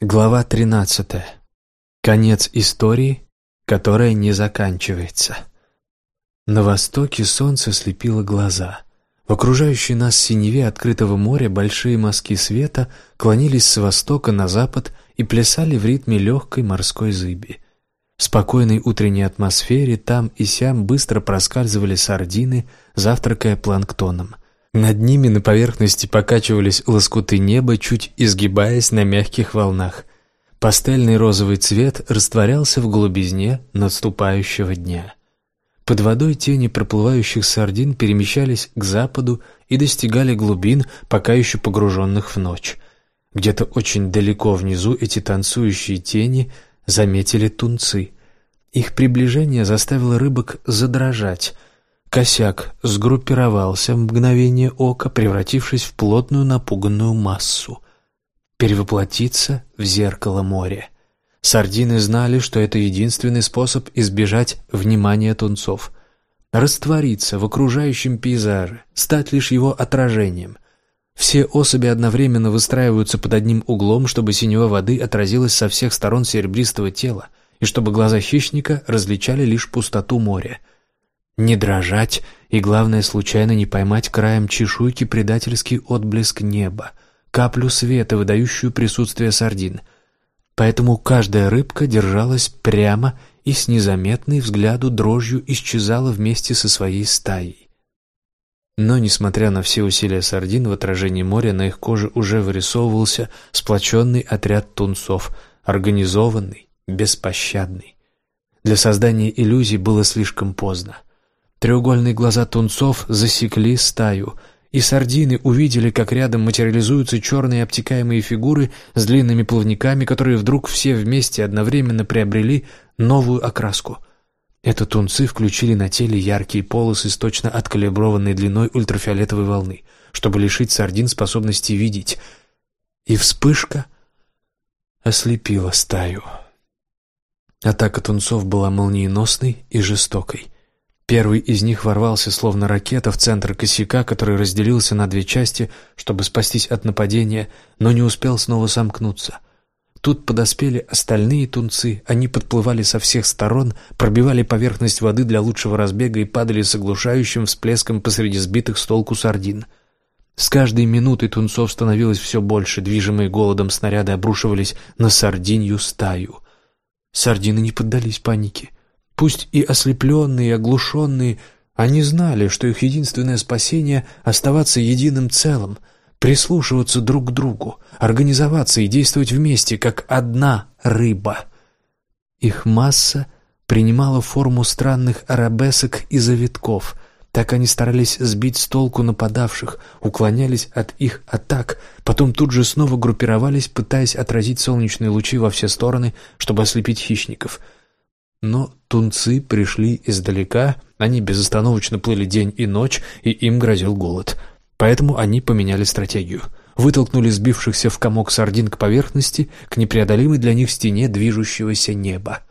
Глава 13. Конец истории, которая не заканчивается. На востоке солнце слепило глаза. В окружающей нас синеве открытого моря большие мазки света клонились с востока на запад и плясали в ритме легкой морской зыби. В спокойной утренней атмосфере там и сям быстро проскальзывали сардины, завтракая планктоном – над ними на поверхности покачивались лоскуты неба, чуть изгибаясь на мягких волнах. Пастельный розовый цвет растворялся в голубизне наступающего дня. Под водой тени проплывающих сардин перемещались к западу и достигали глубин, пока еще погруженных в ночь. Где-то очень далеко внизу эти танцующие тени заметили тунцы. Их приближение заставило рыбок задрожать — Косяк сгруппировался в мгновение ока, превратившись в плотную напуганную массу. Перевоплотиться в зеркало моря. Сардины знали, что это единственный способ избежать внимания тунцов. Раствориться в окружающем пейзаже, стать лишь его отражением. Все особи одновременно выстраиваются под одним углом, чтобы синева воды отразилась со всех сторон серебристого тела, и чтобы глаза хищника различали лишь пустоту моря — не дрожать и, главное, случайно не поймать краем чешуйки предательский отблеск неба, каплю света, выдающую присутствие сардин. Поэтому каждая рыбка держалась прямо и с незаметной взгляду дрожью исчезала вместе со своей стаей. Но, несмотря на все усилия сардин, в отражении моря на их коже уже вырисовывался сплоченный отряд тунцов, организованный, беспощадный. Для создания иллюзий было слишком поздно. Треугольные глаза тунцов засекли стаю, и сардины увидели, как рядом материализуются черные обтекаемые фигуры с длинными плавниками, которые вдруг все вместе одновременно приобрели новую окраску. Это тунцы включили на теле яркие полосы с точно откалиброванной длиной ультрафиолетовой волны, чтобы лишить сардин способности видеть. И вспышка ослепила стаю. Атака тунцов была молниеносной и жестокой — Первый из них ворвался, словно ракета, в центр косяка, который разделился на две части, чтобы спастись от нападения, но не успел снова сомкнуться. Тут подоспели остальные тунцы, они подплывали со всех сторон, пробивали поверхность воды для лучшего разбега и падали с оглушающим всплеском посреди сбитых с толку сардин. С каждой минутой тунцов становилось все больше, движимые голодом снаряды обрушивались на сардинью стаю. Сардины не поддались панике. Пусть и ослепленные, и оглушенные, они знали, что их единственное спасение — оставаться единым целым, прислушиваться друг к другу, организоваться и действовать вместе, как одна рыба. Их масса принимала форму странных арабесок и завитков. Так они старались сбить с толку нападавших, уклонялись от их атак, потом тут же снова группировались, пытаясь отразить солнечные лучи во все стороны, чтобы ослепить хищников — но тунцы пришли издалека, они безостановочно плыли день и ночь, и им грозил голод. Поэтому они поменяли стратегию. Вытолкнули сбившихся в комок сардин к поверхности, к непреодолимой для них стене движущегося неба.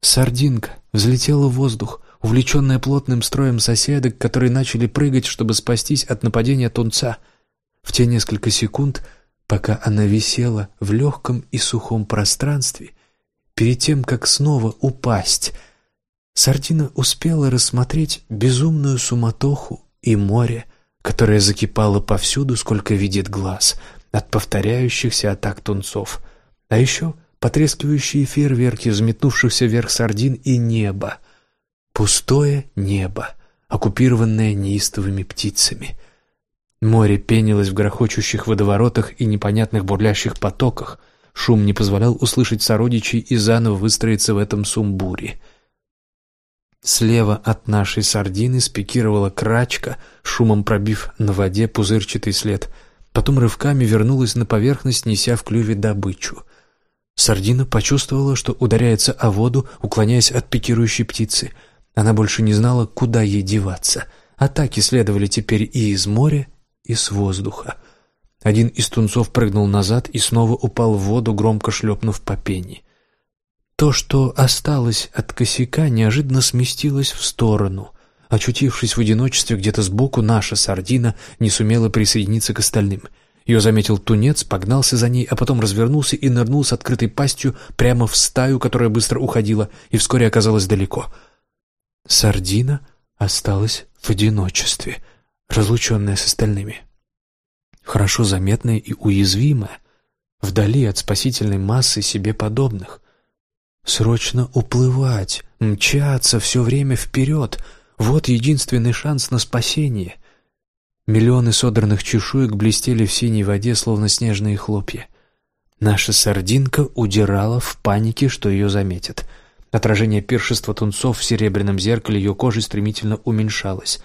Сардинка взлетела в воздух, увлеченная плотным строем соседок, которые начали прыгать, чтобы спастись от нападения тунца. В те несколько секунд, пока она висела в легком и сухом пространстве, перед тем, как снова упасть. Сардина успела рассмотреть безумную суматоху и море, которое закипало повсюду, сколько видит глаз, от повторяющихся атак тунцов. А еще потрескивающие фейерверки, взметнувшихся вверх сардин и небо. Пустое небо, оккупированное неистовыми птицами. Море пенилось в грохочущих водоворотах и непонятных бурлящих потоках, Шум не позволял услышать сородичей и заново выстроиться в этом сумбуре. Слева от нашей сардины спикировала крачка, шумом пробив на воде пузырчатый след. Потом рывками вернулась на поверхность, неся в клюве добычу. Сардина почувствовала, что ударяется о воду, уклоняясь от пикирующей птицы. Она больше не знала, куда ей деваться. Атаки следовали теперь и из моря, и с воздуха. Один из тунцов прыгнул назад и снова упал в воду, громко шлепнув по пене. То, что осталось от косяка, неожиданно сместилось в сторону. Очутившись в одиночестве где-то сбоку, наша сардина не сумела присоединиться к остальным. Ее заметил тунец, погнался за ней, а потом развернулся и нырнул с открытой пастью прямо в стаю, которая быстро уходила и вскоре оказалась далеко. Сардина осталась в одиночестве, разлученная с остальными. Хорошо заметная и уязвимая, вдали от спасительной массы себе подобных. Срочно уплывать, мчаться все время вперед — вот единственный шанс на спасение. Миллионы содранных чешуек блестели в синей воде, словно снежные хлопья. Наша сардинка удирала в панике, что ее заметят. Отражение пиршества тунцов в серебряном зеркале ее кожи стремительно уменьшалось.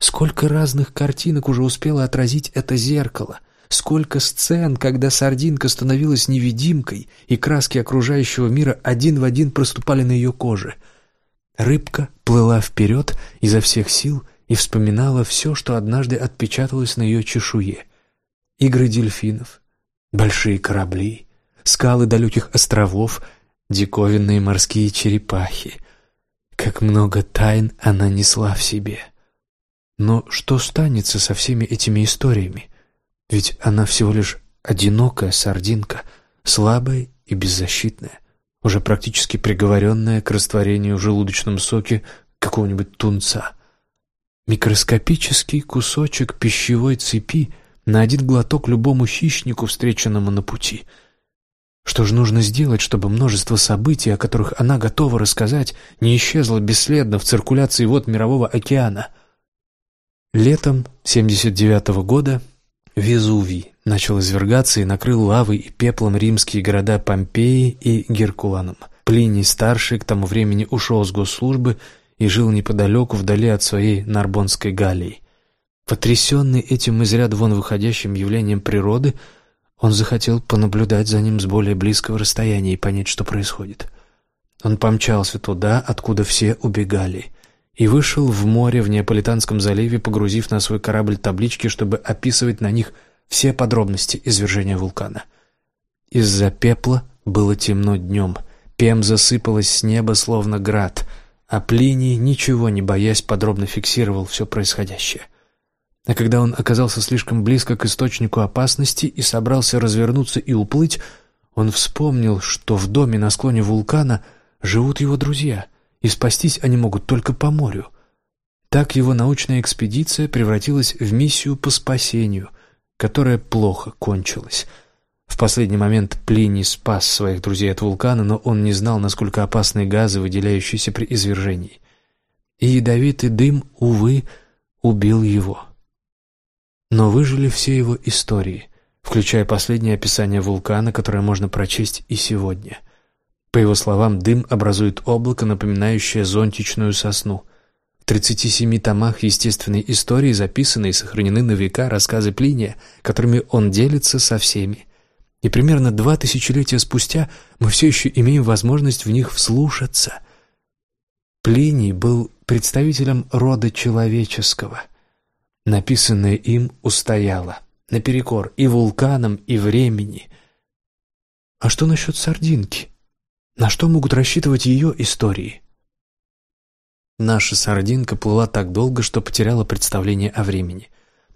Сколько разных картинок уже успело отразить это зеркало — Сколько сцен, когда сардинка становилась невидимкой, и краски окружающего мира один в один проступали на ее коже — Рыбка плыла вперед изо всех сил и вспоминала все, что однажды отпечаталось на ее чешуе. Игры дельфинов, большие корабли, скалы далеких островов, диковинные морские черепахи. Как много тайн она несла в себе. Но что станется со всеми этими историями? Ведь она всего лишь одинокая сардинка, слабая и беззащитная уже практически приговоренная к растворению в желудочном соке какого-нибудь тунца. Микроскопический кусочек пищевой цепи на один глоток любому хищнику, встреченному на пути. Что же нужно сделать, чтобы множество событий, о которых она готова рассказать, не исчезло бесследно в циркуляции вод Мирового океана? Летом 79 -го года Везувий начал извергаться и накрыл лавой и пеплом римские города Помпеи и Геркуланум. Плиний старший к тому времени ушел с госслужбы и жил неподалеку, вдали от своей Нарбонской Галлии. Потрясенный этим из ряда вон выходящим явлением природы, он захотел понаблюдать за ним с более близкого расстояния и понять, что происходит. Он помчался туда, откуда все убегали, и вышел в море в Неаполитанском заливе, погрузив на свой корабль таблички, чтобы описывать на них все подробности извержения вулкана. Из-за пепла было темно днем, Пем засыпалась с неба, словно град, а Плиний, ничего не боясь, подробно фиксировал все происходящее. А когда он оказался слишком близко к источнику опасности и собрался развернуться и уплыть, он вспомнил, что в доме на склоне вулкана живут его друзья, и спастись они могут только по морю. Так его научная экспедиция превратилась в миссию по спасению — которая плохо кончилась. В последний момент Плиний спас своих друзей от вулкана, но он не знал, насколько опасны газы, выделяющиеся при извержении. И ядовитый дым, увы, убил его. Но выжили все его истории, включая последнее описание вулкана, которое можно прочесть и сегодня. По его словам, дым образует облако, напоминающее зонтичную сосну. 37 томах естественной истории записаны и сохранены на века рассказы Плиния, которыми он делится со всеми. И примерно два тысячелетия спустя мы все еще имеем возможность в них вслушаться. Плиний был представителем рода человеческого. Написанное им устояло, наперекор и вулканам, и времени. А что насчет сардинки? На что могут рассчитывать ее истории? Наша сардинка плыла так долго, что потеряла представление о времени.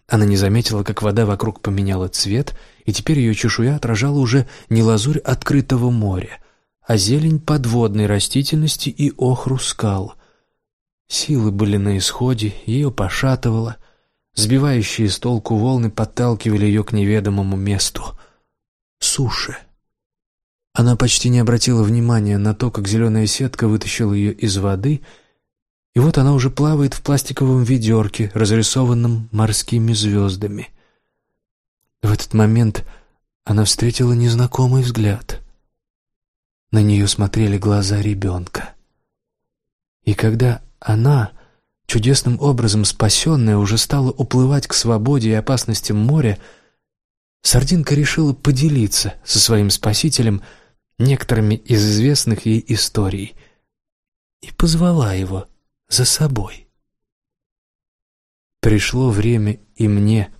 Она не заметила, как вода вокруг поменяла цвет, и теперь ее чешуя отражала уже не лазурь открытого моря, а зелень подводной растительности и охру скал. Силы были на исходе, ее пошатывало. Сбивающие с толку волны подталкивали ее к неведомому месту — суше. Она почти не обратила внимания на то, как зеленая сетка вытащила ее из воды — и вот она уже плавает в пластиковом ведерке, разрисованном морскими звездами. В этот момент она встретила незнакомый взгляд. На нее смотрели глаза ребенка. И когда она, чудесным образом спасенная, уже стала уплывать к свободе и опасностям моря, Сардинка решила поделиться со своим спасителем некоторыми из известных ей историй и позвала его за собой. Пришло время и мне,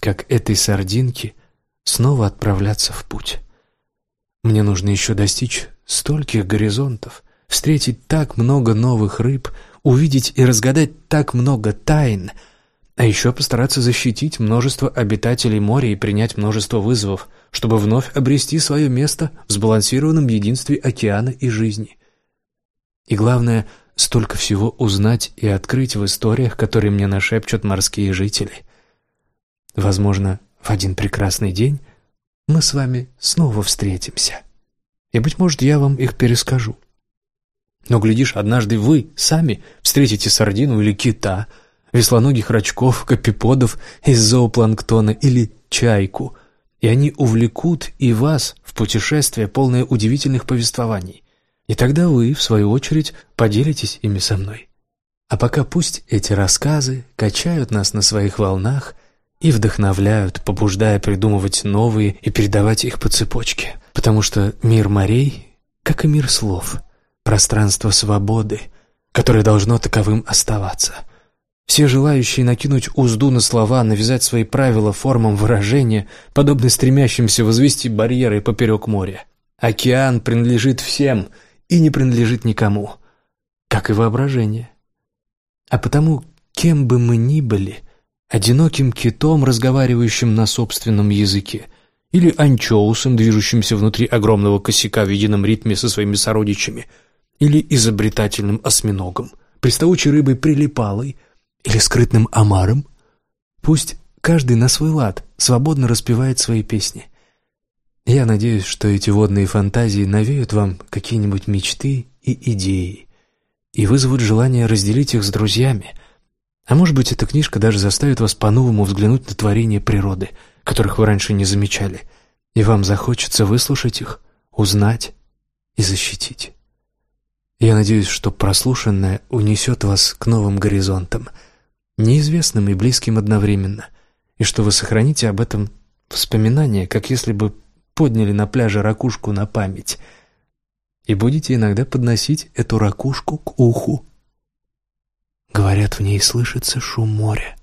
как этой сардинке, снова отправляться в путь. Мне нужно еще достичь стольких горизонтов, встретить так много новых рыб, увидеть и разгадать так много тайн, А еще постараться защитить множество обитателей моря и принять множество вызовов, чтобы вновь обрести свое место в сбалансированном единстве океана и жизни. И главное, столько всего узнать и открыть в историях, которые мне нашепчут морские жители. Возможно, в один прекрасный день мы с вами снова встретимся. И, быть может, я вам их перескажу. Но, глядишь, однажды вы сами встретите сардину или кита, веслоногих рачков, копиподов из зоопланктона или чайку, и они увлекут и вас в путешествие, полное удивительных повествований. И тогда вы, в свою очередь, поделитесь ими со мной. А пока пусть эти рассказы качают нас на своих волнах и вдохновляют, побуждая придумывать новые и передавать их по цепочке. Потому что мир морей, как и мир слов, пространство свободы, которое должно таковым оставаться. Все желающие накинуть узду на слова, навязать свои правила формам выражения, подобно стремящимся возвести барьеры поперек моря. Океан принадлежит всем — и не принадлежит никому, как и воображение. А потому, кем бы мы ни были, одиноким китом, разговаривающим на собственном языке, или анчоусом, движущимся внутри огромного косяка в едином ритме со своими сородичами, или изобретательным осьминогом, приставучей рыбой прилипалой, или скрытным омаром, пусть каждый на свой лад свободно распевает свои песни – я надеюсь, что эти водные фантазии навеют вам какие-нибудь мечты и идеи и вызовут желание разделить их с друзьями. А может быть, эта книжка даже заставит вас по-новому взглянуть на творения природы, которых вы раньше не замечали, и вам захочется выслушать их, узнать и защитить. Я надеюсь, что прослушанное унесет вас к новым горизонтам, неизвестным и близким одновременно, и что вы сохраните об этом воспоминания, как если бы подняли на пляже ракушку на память и будете иногда подносить эту ракушку к уху. Говорят, в ней слышится шум моря.